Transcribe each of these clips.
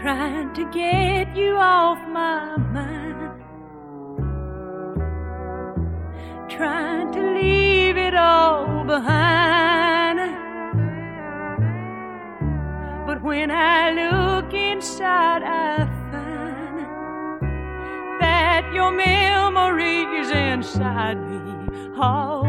trying to get you off my mind, trying to leave it all behind. But when I look inside, I find that your memory's inside me all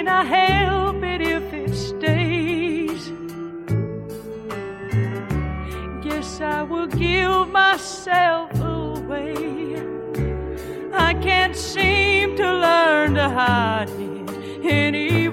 can I help it if it stays? Guess I will give myself away. I can't seem to learn to hide it any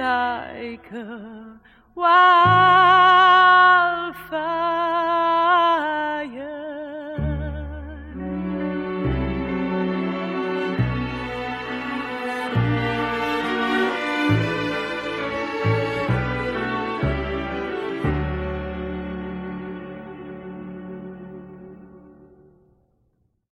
like a wild